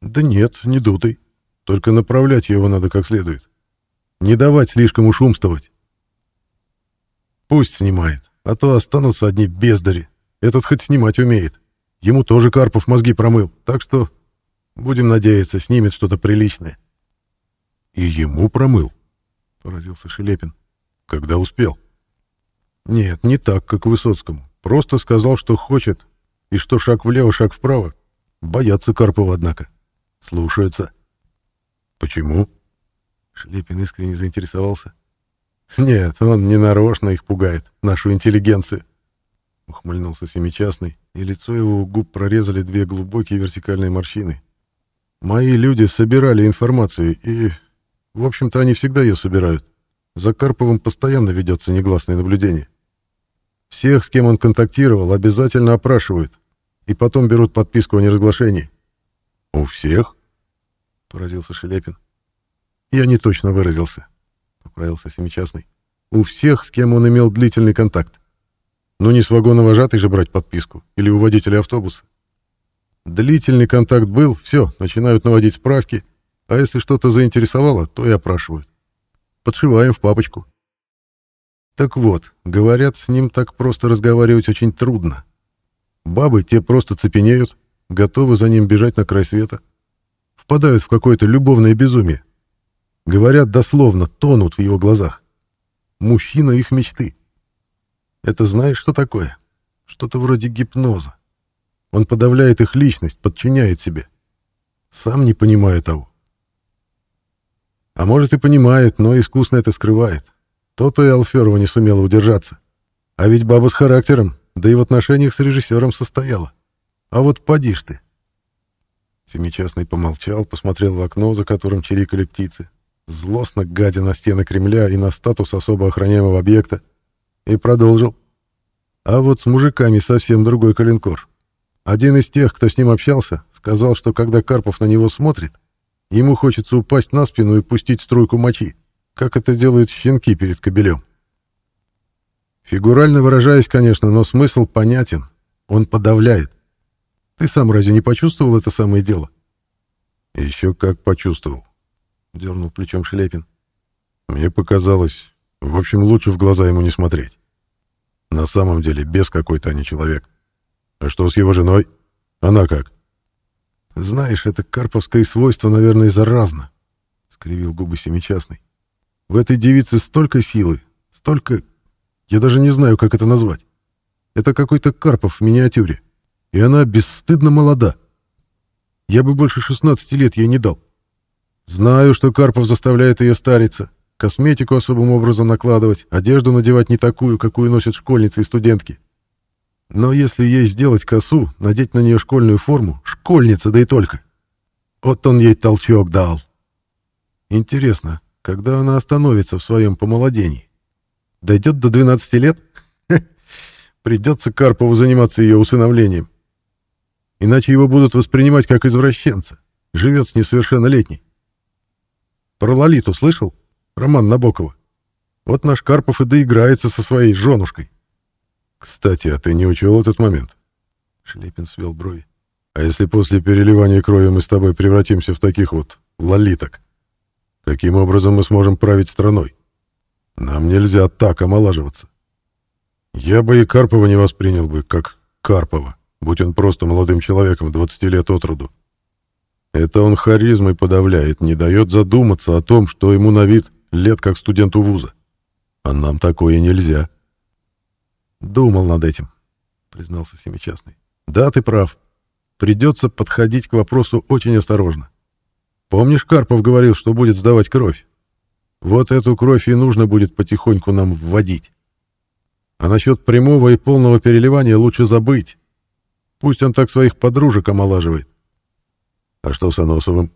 Да нет, не дутый. Только направлять его надо как следует. Не давать слишком ушумствовать. Пусть снимает, а то останутся одни бездари. Этот хоть снимать умеет. Ему тоже Карпов мозги промыл, так что, будем надеяться, снимет что-то приличное. И ему промыл, поразился Шелепин. Когда успел? Нет, не так, как Высоцкому. Просто сказал, что хочет, и что шаг влево, шаг вправо. Боятся Карпова, однако. Слушаются. Почему? Шлепин искренне заинтересовался. «Нет, он не нарочно их пугает, нашу интеллигенцию», — ухмыльнулся семичастный, и лицо его у губ прорезали две глубокие вертикальные морщины. «Мои люди собирали информацию, и, в общем-то, они всегда ее собирают. За Карповым постоянно ведется негласное наблюдение. Всех, с кем он контактировал, обязательно опрашивают, и потом берут подписку о неразглашении». «У всех?» — поразился Шелепин. Я не точно выразился, поправился семичастный. У всех, с кем он имел длительный контакт. Но не с вагоновожатой же брать подписку или у водителя автобуса. Длительный контакт был, все, начинают наводить справки, а если что-то заинтересовало, то и опрашивают. Подшиваем в папочку. Так вот, говорят, с ним так просто разговаривать очень трудно. Бабы те просто цепенеют, готовы за ним бежать на край света. Впадают в какое-то любовное безумие. Говорят дословно, тонут в его глазах. Мужчина их мечты. Это знаешь, что такое? Что-то вроде гипноза. Он подавляет их личность, подчиняет себе. Сам не понимая того. А может и понимает, но искусно это скрывает. То-то и Алферова не сумела удержаться. А ведь баба с характером, да и в отношениях с режиссером состояла. А вот поди ж ты. Семичастный помолчал, посмотрел в окно, за которым чирикали птицы, злостно гадя на стены Кремля и на статус особо охраняемого объекта, и продолжил. А вот с мужиками совсем другой калинкор. Один из тех, кто с ним общался, сказал, что когда Карпов на него смотрит, ему хочется упасть на спину и пустить струйку мочи, как это делают щенки перед кобелем. Фигурально выражаясь, конечно, но смысл понятен. Он подавляет. Ты сам разве не почувствовал это самое дело? Еще как почувствовал. Дернул плечом Шелепин. Мне показалось... В общем, лучше в глаза ему не смотреть. На самом деле, без какой-то, а не человек. А что с его женой? Она как? Знаешь, это карповское свойство, наверное, заразно. Скривил губы семичастный. В этой девице столько силы, столько... Я даже не знаю, как это назвать. Это какой-то Карпов в миниатюре. И она бесстыдно молода. Я бы больше 16 лет ей не дал. Знаю, что Карпов заставляет ее стариться, косметику особым образом накладывать, одежду надевать не такую, какую носят школьницы и студентки. Но если ей сделать косу, надеть на нее школьную форму, школьница, да и только. Вот он ей толчок дал. Интересно, когда она остановится в своем помолодении? Дойдет до 12 лет? [laughs] Придется Карпову заниматься ее усыновлением. Иначе его будут воспринимать как извращенца. Живет с несовершеннолетней. Про Лолиту слышал? Роман Набокова. Вот наш Карпов и доиграется со своей женушкой. Кстати, а ты не учел этот момент? Шлепин свел брови. А если после переливания крови мы с тобой превратимся в таких вот лолиток? Каким образом мы сможем править страной? Нам нельзя так омолаживаться. Я бы и Карпова не воспринял бы, как Карпова будь он просто молодым человеком 20 лет от роду. Это он харизмой подавляет, не дает задуматься о том, что ему на вид лет как студенту вуза. А нам такое нельзя. Думал над этим, признался Семичастный. Да, ты прав. Придется подходить к вопросу очень осторожно. Помнишь, Карпов говорил, что будет сдавать кровь? Вот эту кровь и нужно будет потихоньку нам вводить. А насчет прямого и полного переливания лучше забыть. Пусть он так своих подружек омолаживает. А что с Аносовым?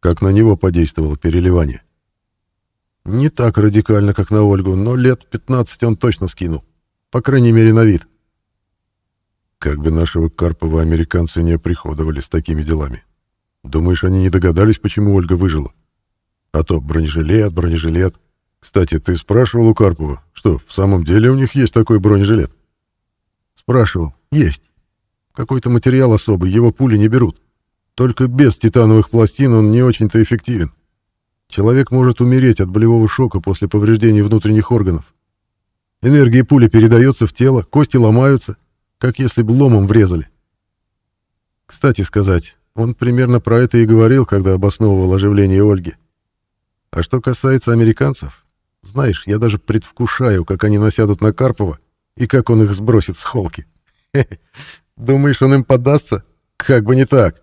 Как на него подействовало переливание? Не так радикально, как на Ольгу, но лет 15 он точно скинул. По крайней мере, на вид. Как бы нашего Карпова американцы не оприходовали с такими делами. Думаешь, они не догадались, почему Ольга выжила? А то бронежилет, бронежилет. Кстати, ты спрашивал у Карпова, что в самом деле у них есть такой бронежилет? Спрашивал. Есть. Какой-то материал особый, его пули не берут. Только без титановых пластин он не очень-то эффективен. Человек может умереть от болевого шока после повреждений внутренних органов. Энергия пули передается в тело, кости ломаются, как если бы ломом врезали. Кстати сказать, он примерно про это и говорил, когда обосновывал оживление Ольги. А что касается американцев, знаешь, я даже предвкушаю, как они насядут на Карпова и как он их сбросит с холки. Думаешь, он им подастся? Как бы не так.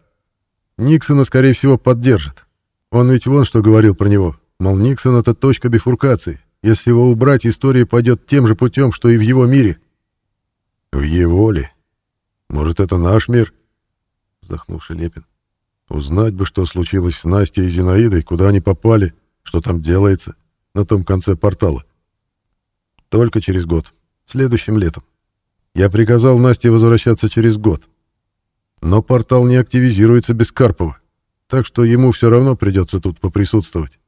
Никсона, скорее всего, поддержит. Он ведь вон что говорил про него. Мол, Никсон — это точка бифуркации. Если его убрать, история пойдет тем же путем, что и в его мире. В его ли? Может, это наш мир? Вздохнул Шелепин. Узнать бы, что случилось с Настей и Зинаидой, куда они попали, что там делается на том конце портала. Только через год, следующим летом. Я приказал Насте возвращаться через год. Но портал не активизируется без Карпова, так что ему все равно придется тут поприсутствовать.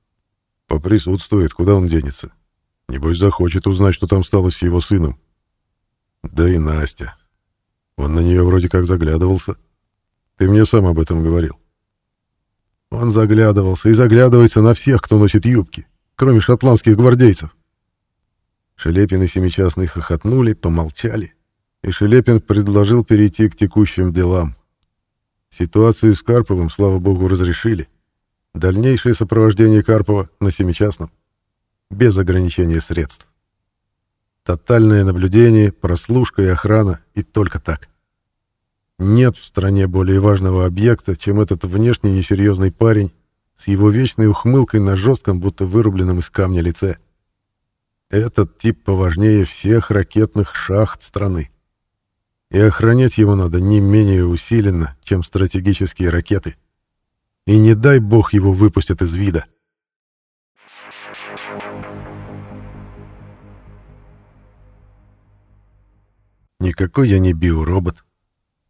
Поприсутствует, куда он денется. Небось, захочет узнать, что там стало с его сыном. Да и Настя. Он на нее вроде как заглядывался. Ты мне сам об этом говорил. Он заглядывался и заглядывается на всех, кто носит юбки, кроме шотландских гвардейцев. Шелепин и Семичастный хохотнули, помолчали и Шелепин предложил перейти к текущим делам. Ситуацию с Карповым, слава богу, разрешили. Дальнейшее сопровождение Карпова на семичастном. Без ограничения средств. Тотальное наблюдение, прослушка и охрана, и только так. Нет в стране более важного объекта, чем этот внешне несерьезный парень с его вечной ухмылкой на жестком, будто вырубленном из камня лице. Этот тип поважнее всех ракетных шахт страны и охранять его надо не менее усиленно, чем стратегические ракеты И не дай бог его выпустят из вида. Никакой я не биоробот.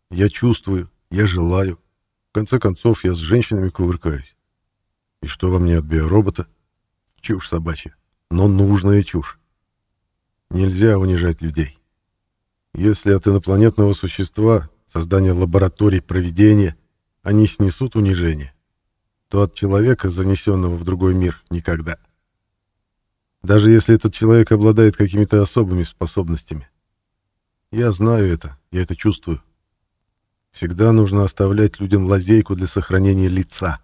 Я чувствую, я желаю. В конце концов, я с женщинами кувыркаюсь. И что во мне от биоробота? Чушь собачья, но нужная чушь. Нельзя унижать людей. Если от инопланетного существа, создания лабораторий проведения, они снесут унижение, то от человека, занесенного в другой мир, никогда. Даже если этот человек обладает какими-то особыми способностями. Я знаю это, я это чувствую. Всегда нужно оставлять людям лазейку для сохранения лица.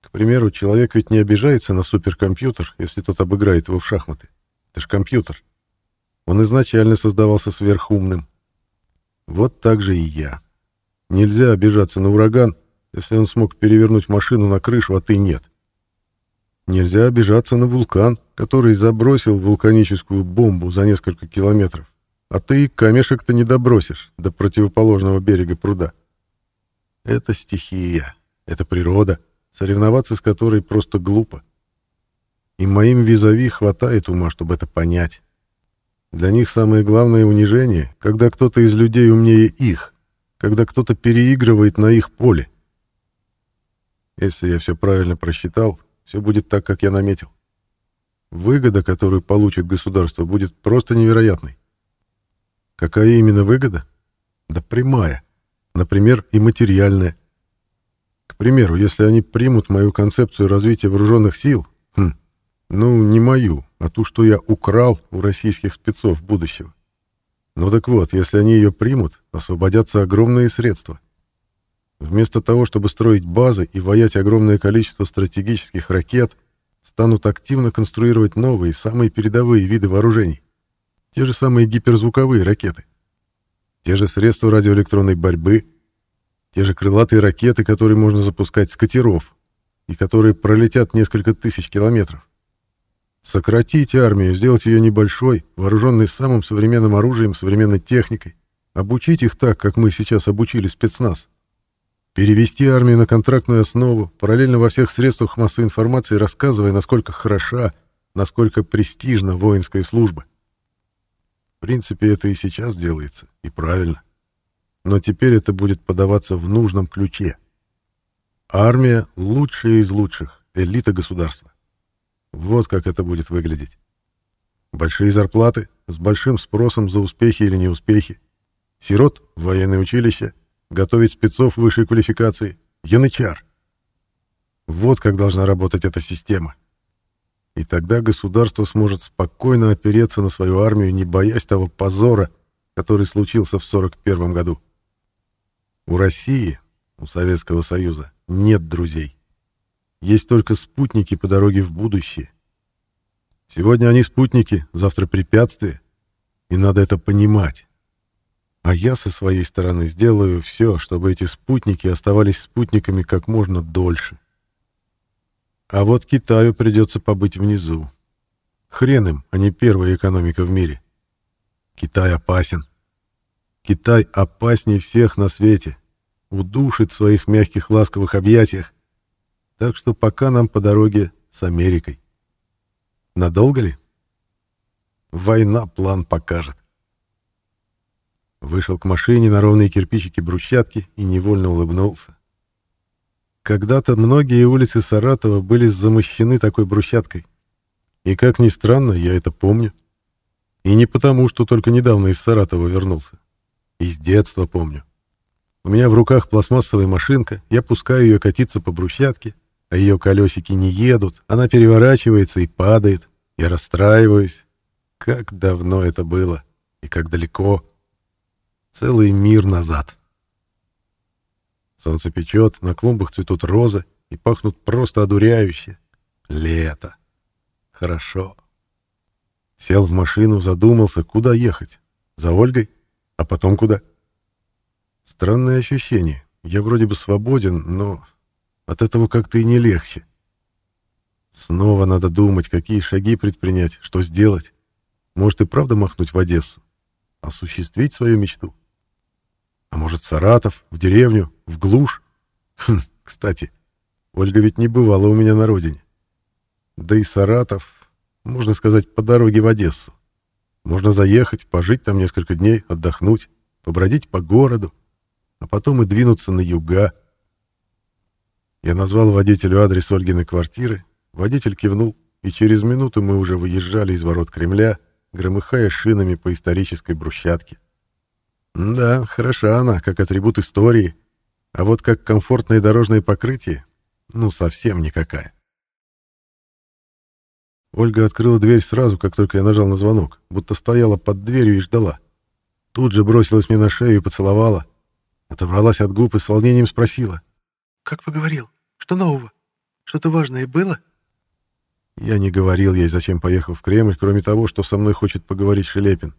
К примеру, человек ведь не обижается на суперкомпьютер, если тот обыграет его в шахматы. Это ж компьютер. Он изначально создавался сверхумным. Вот так же и я. Нельзя обижаться на ураган, если он смог перевернуть машину на крышу, а ты нет. Нельзя обижаться на вулкан, который забросил вулканическую бомбу за несколько километров. А ты камешек-то не добросишь до противоположного берега пруда. Это стихия, это природа, соревноваться с которой просто глупо. И моим визави хватает ума, чтобы это понять. Для них самое главное унижение, когда кто-то из людей умнее их, когда кто-то переигрывает на их поле. Если я все правильно просчитал, все будет так, как я наметил. Выгода, которую получит государство, будет просто невероятной. Какая именно выгода? Да прямая. Например, и материальная. К примеру, если они примут мою концепцию развития вооруженных сил, хм, ну, не мою, а ту, что я украл у российских спецов будущего. Ну так вот, если они ее примут, освободятся огромные средства. Вместо того, чтобы строить базы и воять огромное количество стратегических ракет, станут активно конструировать новые, самые передовые виды вооружений. Те же самые гиперзвуковые ракеты. Те же средства радиоэлектронной борьбы. Те же крылатые ракеты, которые можно запускать с катеров и которые пролетят несколько тысяч километров. Сократить армию, сделать ее небольшой, вооруженной самым современным оружием, современной техникой. Обучить их так, как мы сейчас обучили спецназ. Перевести армию на контрактную основу, параллельно во всех средствах массовой информации рассказывая, насколько хороша, насколько престижна воинская служба. В принципе, это и сейчас делается, и правильно. Но теперь это будет подаваться в нужном ключе. Армия — лучшая из лучших, элита государства. Вот как это будет выглядеть. Большие зарплаты, с большим спросом за успехи или неуспехи. Сирот военное училище, готовить спецов высшей квалификации, янычар. Вот как должна работать эта система. И тогда государство сможет спокойно опереться на свою армию, не боясь того позора, который случился в 41 году. У России, у Советского Союза, нет друзей. Есть только спутники по дороге в будущее. Сегодня они спутники, завтра препятствия, и надо это понимать. А я со своей стороны сделаю все, чтобы эти спутники оставались спутниками как можно дольше. А вот Китаю придется побыть внизу. Хрен им, а не первая экономика в мире. Китай опасен. Китай опаснее всех на свете. Удушит в своих мягких ласковых объятиях. Так что пока нам по дороге с Америкой. Надолго ли? Война план покажет. Вышел к машине на ровные кирпичики брусчатки и невольно улыбнулся. Когда-то многие улицы Саратова были замощены такой брусчаткой. И, как ни странно, я это помню. И не потому, что только недавно из Саратова вернулся. Из детства помню. У меня в руках пластмассовая машинка, я пускаю ее катиться по брусчатке, а ее колесики не едут, она переворачивается и падает. Я расстраиваюсь. Как давно это было и как далеко. Целый мир назад. Солнце печет, на клумбах цветут розы и пахнут просто одуряюще. Лето. Хорошо. Сел в машину, задумался, куда ехать. За Ольгой? А потом куда? Странное ощущение. Я вроде бы свободен, но от этого как-то и не легче. Снова надо думать, какие шаги предпринять, что сделать. Может и правда махнуть в Одессу? Осуществить свою мечту? А может, в Саратов, в деревню, в глушь? Хм, кстати, Ольга ведь не бывала у меня на родине. Да и Саратов, можно сказать, по дороге в Одессу. Можно заехать, пожить там несколько дней, отдохнуть, побродить по городу, а потом и двинуться на юга. Я назвал водителю адрес Ольгиной квартиры, водитель кивнул, и через минуту мы уже выезжали из ворот Кремля, громыхая шинами по исторической брусчатке. Да, хороша она, как атрибут истории, а вот как комфортное дорожное покрытие, ну, совсем никакая. Ольга открыла дверь сразу, как только я нажал на звонок, будто стояла под дверью и ждала. Тут же бросилась мне на шею и поцеловала. Отобралась от губ и с волнением спросила. «Как поговорил? Что нового? Что-то важное было?» Я не говорил ей, зачем поехал в Кремль, кроме того, что со мной хочет поговорить Шелепин.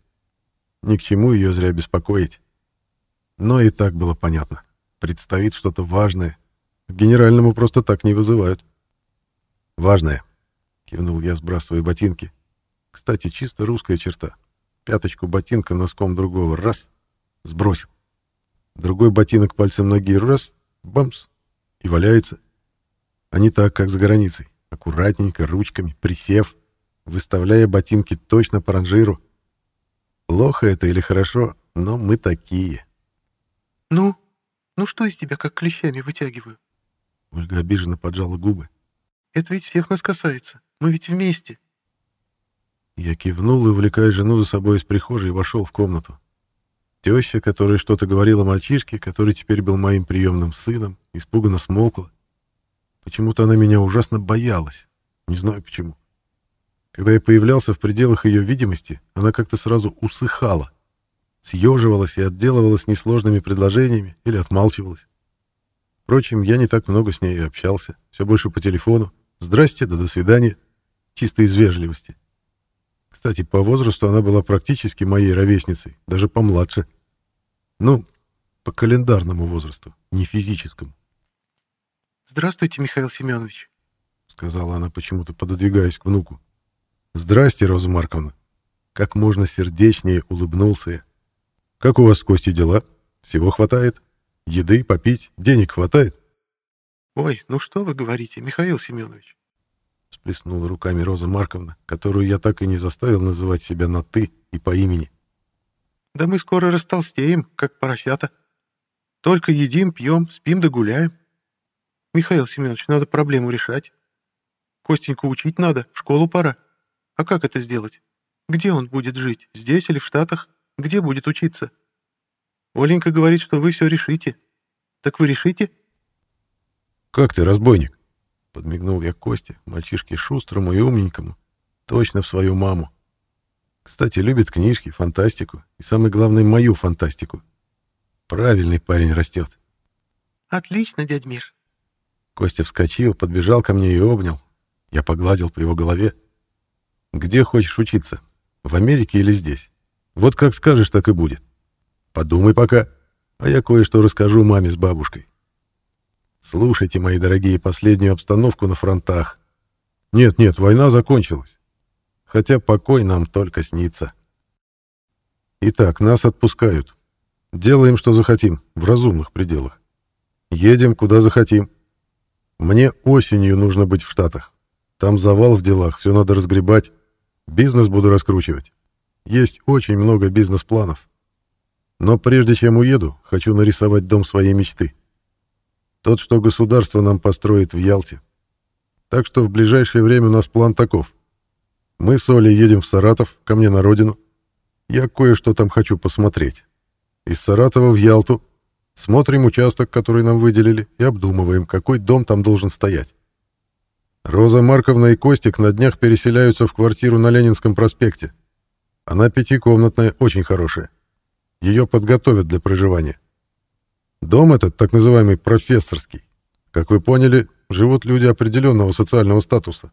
Ни к чему ее зря беспокоить. Но и так было понятно. Предстоит что-то важное. Генеральному просто так не вызывают. «Важное», — кивнул я, сбрасывая ботинки. «Кстати, чисто русская черта. Пяточку ботинка носком другого — раз, сбросил. Другой ботинок пальцем ноги — раз, бамс, и валяется. А не так, как за границей аккуратненько, ручками, присев, выставляя ботинки точно по ранжиру. Плохо это или хорошо, но мы такие. «Ну? Ну что из тебя как клещами вытягиваю?» Ольга обиженно поджала губы. «Это ведь всех нас касается. Мы ведь вместе». Я кивнул и, увлекая жену за собой из прихожей, вошел в комнату. Теща, которая что-то говорила мальчишке, который теперь был моим приемным сыном, испуганно смолкла. Почему-то она меня ужасно боялась. Не знаю почему. Когда я появлялся в пределах ее видимости, она как-то сразу усыхала. Съеживалась и отделывалась несложными предложениями или отмалчивалась. Впрочем, я не так много с ней общался. Все больше по телефону. Здрасте, да до свидания. Чисто из вежливости. Кстати, по возрасту она была практически моей ровесницей, даже помладше. Ну, по календарному возрасту, не физическому. «Здравствуйте, Михаил Семенович», — сказала она, почему-то пододвигаясь к внуку. «Здрасте, Роза Марковна». Как можно сердечнее улыбнулся я. «Как у вас с Костей дела? Всего хватает? Еды, попить, денег хватает?» «Ой, ну что вы говорите, Михаил Семенович?» Сплеснула руками Роза Марковна, которую я так и не заставил называть себя на «ты» и по имени. «Да мы скоро растолстеем, как поросята. Только едим, пьем, спим да гуляем. Михаил Семенович, надо проблему решать. Костеньку учить надо, в школу пора. А как это сделать? Где он будет жить? Здесь или в Штатах? Где будет учиться? Оленька говорит, что вы все решите. Так вы решите? Как ты, разбойник? Подмигнул я Косте, мальчишке шустрому и умненькому. Точно в свою маму. Кстати, любит книжки, фантастику. И самое главное, мою фантастику. Правильный парень растет. Отлично, дядь Миш. Костя вскочил, подбежал ко мне и обнял. Я погладил по его голове. «Где хочешь учиться? В Америке или здесь? Вот как скажешь, так и будет. Подумай пока, а я кое-что расскажу маме с бабушкой. Слушайте, мои дорогие, последнюю обстановку на фронтах. Нет-нет, война закончилась. Хотя покой нам только снится. Итак, нас отпускают. Делаем, что захотим, в разумных пределах. Едем, куда захотим. Мне осенью нужно быть в Штатах. Там завал в делах, все надо разгребать. Бизнес буду раскручивать. Есть очень много бизнес-планов. Но прежде чем уеду, хочу нарисовать дом своей мечты. Тот, что государство нам построит в Ялте. Так что в ближайшее время у нас план таков. Мы с Олей едем в Саратов, ко мне на родину. Я кое-что там хочу посмотреть. Из Саратова в Ялту Смотрим участок, который нам выделили, и обдумываем, какой дом там должен стоять. Роза Марковна и Костик на днях переселяются в квартиру на Ленинском проспекте. Она пятикомнатная, очень хорошая. Ее подготовят для проживания. Дом этот, так называемый профессорский. Как вы поняли, живут люди определенного социального статуса.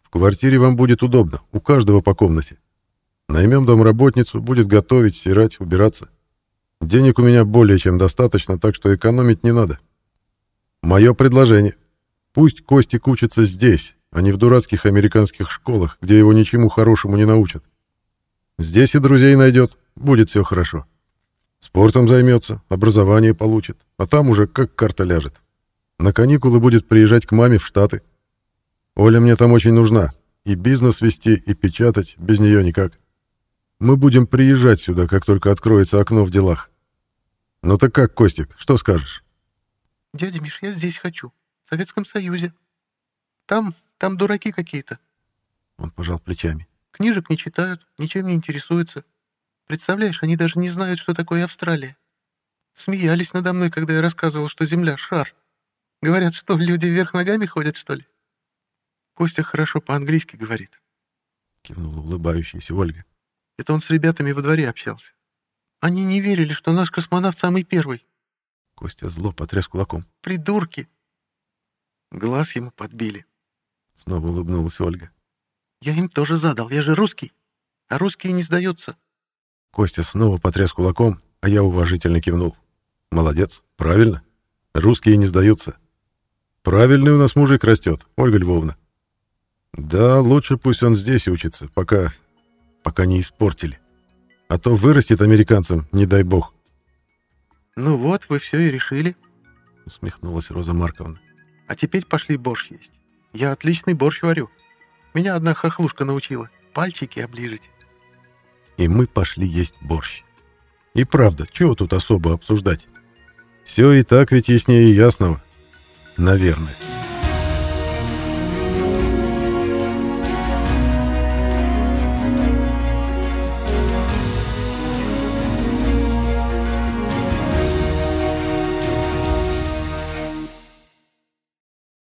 В квартире вам будет удобно, у каждого по комнате. Наймем домработницу, будет готовить, стирать, убираться. Денег у меня более чем достаточно, так что экономить не надо. Мое предложение. Пусть Костик учится здесь, а не в дурацких американских школах, где его ничему хорошему не научат. Здесь и друзей найдет, будет все хорошо. Спортом займется, образование получит, а там уже как карта ляжет. На каникулы будет приезжать к маме в Штаты. Оля мне там очень нужна. И бизнес вести, и печатать, без нее никак. Мы будем приезжать сюда, как только откроется окно в делах. Ну так как, Костик, что скажешь? Дядя Миш, я здесь хочу. Советском Союзе. Там, там дураки какие-то. Он пожал плечами. Книжек не читают, ничем не интересуются. Представляешь, они даже не знают, что такое Австралия. Смеялись надо мной, когда я рассказывал, что Земля — шар. Говорят, что люди вверх ногами ходят, что ли? Костя хорошо по-английски говорит. Кивнула улыбающаяся Ольга. Это он с ребятами во дворе общался. Они не верили, что наш космонавт самый первый. Костя зло потряс кулаком. Придурки! Глаз ему подбили. Снова улыбнулась Ольга. Я им тоже задал, я же русский. А русские не сдаются. Костя снова потряс кулаком, а я уважительно кивнул. Молодец, правильно. Русские не сдаются. Правильный у нас мужик растет, Ольга Львовна. Да, лучше пусть он здесь учится, пока... пока не испортили. А то вырастет американцам, не дай бог. Ну вот, вы все и решили. Усмехнулась Роза Марковна. А теперь пошли борщ есть. Я отличный борщ варю. Меня одна хохлушка научила. Пальчики оближить. И мы пошли есть борщ. И правда, чего тут особо обсуждать? Все и так ведь яснее ясного. Наверное.